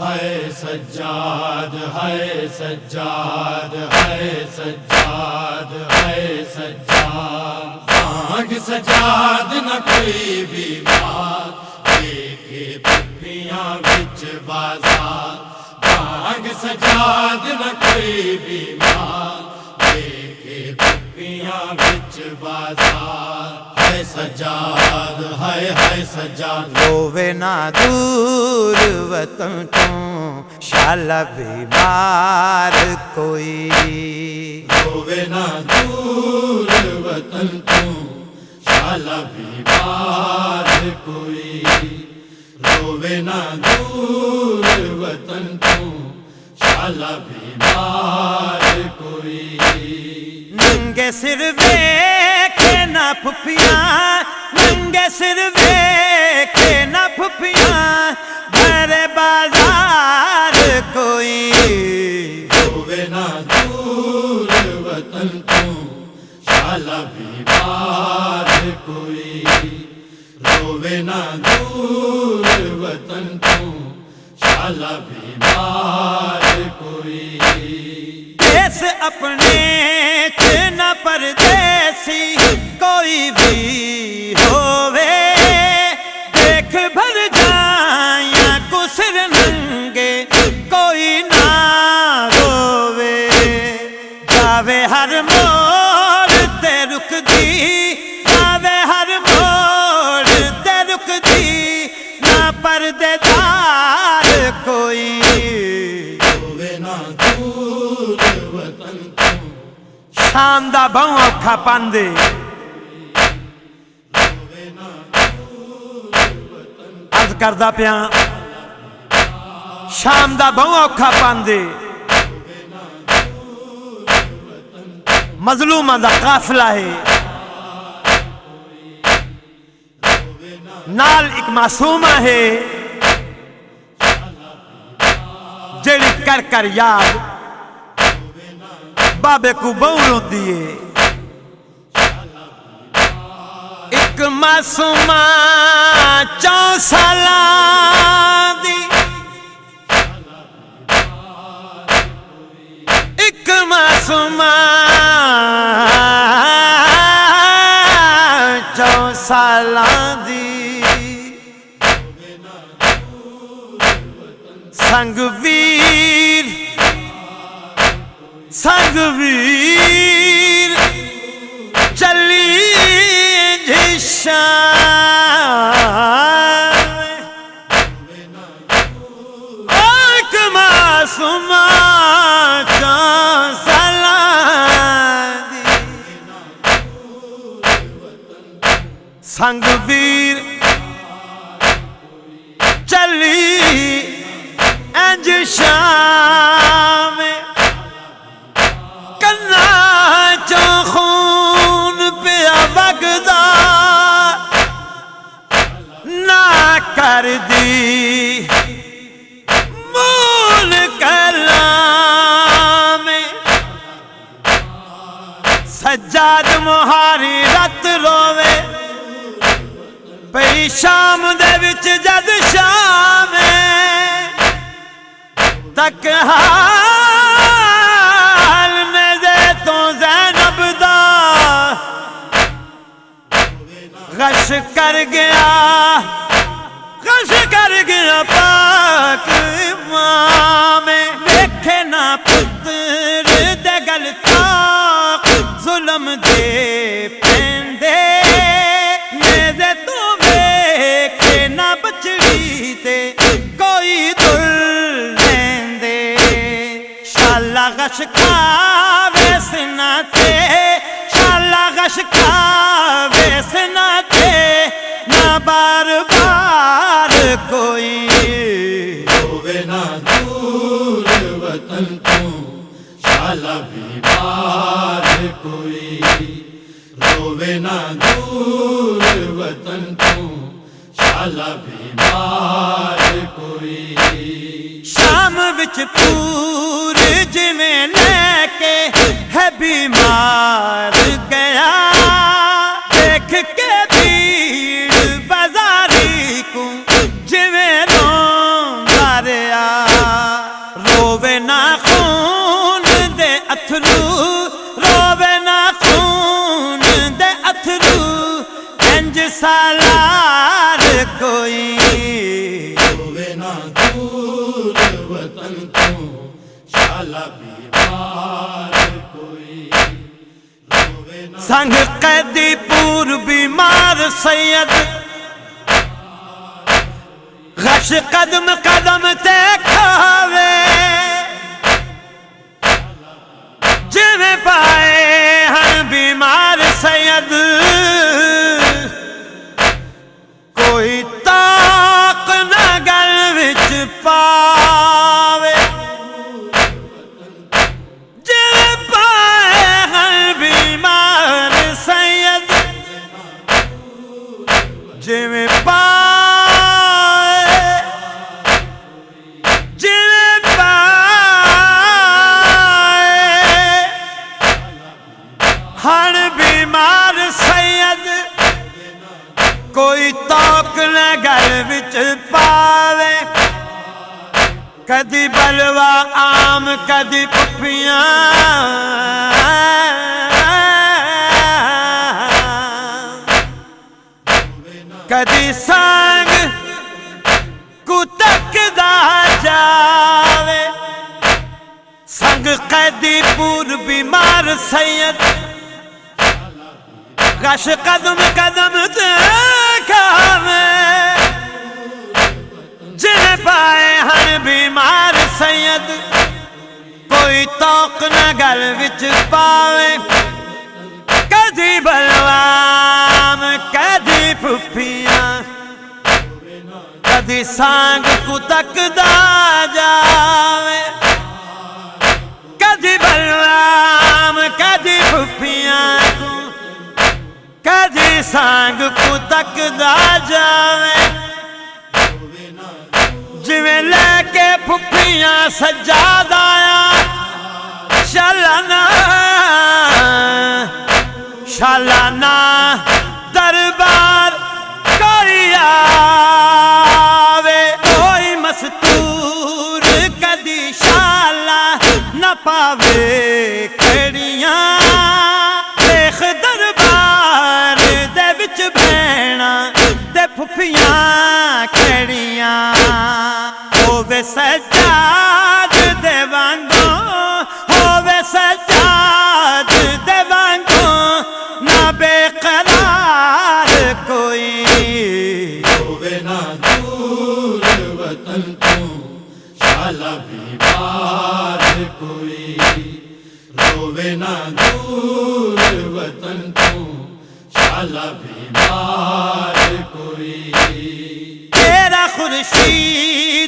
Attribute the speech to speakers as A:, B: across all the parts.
A: ہے سجاد ہے سجاد ہے سجاد ہے سجاد۔ آگ سجاد نہ کوئی بیمار دیکھے پپیاں بچ بازار آگ سجاد نہ کوئی بیمار دیکھے پپیاں بچ بازار ہے سجاد ہے ہے سجاد۔
B: روے نہ دور وطن تو شالا بیمار کوئی۔
A: روے نہ دور وطن تو شالا بیمار کوئی۔ روے نہ دور وطن تو شالا بیمار کوئی۔
B: ننگے سر ویکھے نہ پھپیاں ننگے سر ویکھے نہ پھپیاں گھر بازار کوئی
A: روے نہ دور وطن تو شالا بیمار کوئی روے نہ دور وطن تو شالا بیمار کوئی
B: دیس اپنے چ نہ پردیسی کوئی بھی ہووے۔ دیکھ بھر جائیں کسر ننگے، کوئی نہ رووے۔ جاوے ہر موڑ تے رک دی، جاوے ہر موڑ تے رک دی۔ نہ پردے دار شام دا بہوں اوکھا پاندے عرض کردہ پیاں شام دا بہوں اوکھا پاندے مظلومہ دا قافلہ ہے نال ایک معصومہ ہے جڑی کر کر یاد بابے کو بہو دیے ایک معصوم چون سال دی۔ ایک معصوم تقدیر چلی سما کا سلا سنگ ویر پئی شام دے وچ جد شام تک حال میں دے تو زینب دا۔ غش کر گیا، غش کر گیا پاک ماں۔ شالا غش تے شالا تے نہ بار بار کوئی۔
A: روے نہ دور وطن تو شالا کوئی۔ روے نہ دور وطن تو شالا کوئی۔
B: شام وچ پور جویں لے کے سنگ قیدی پور بیمار سید۔ غش قدم قدم تے کھاوے جویں پائے ہر بیمار سید۔ کوئی تاک نہ گل وچ پا کدی بلوا آم
A: کدی پپیاں کدی سانگ کو تکدا جاوے۔ سنگ قیدی پور بیمار سید۔ گش قدم قدم تے
B: کھاوے۔ پائے بیمار سید، کوئی توق نہ گل وچ پاوے۔ کدی بلوام کدی پھپیاں کدی سانگ کو تک دا جاوے۔ کدی بلوام کدی پھپیاں کدی سانگ کو تک دا جاوے۔ جویں پھپیاں
A: سجاد آیا شالانا شالانا دربار کریا دور وطن تو شالا بیمار کوئی۔ روے نہ دور وطن تو شالا بیمار کوئی۔ تیرا خورشید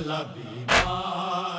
A: بیمار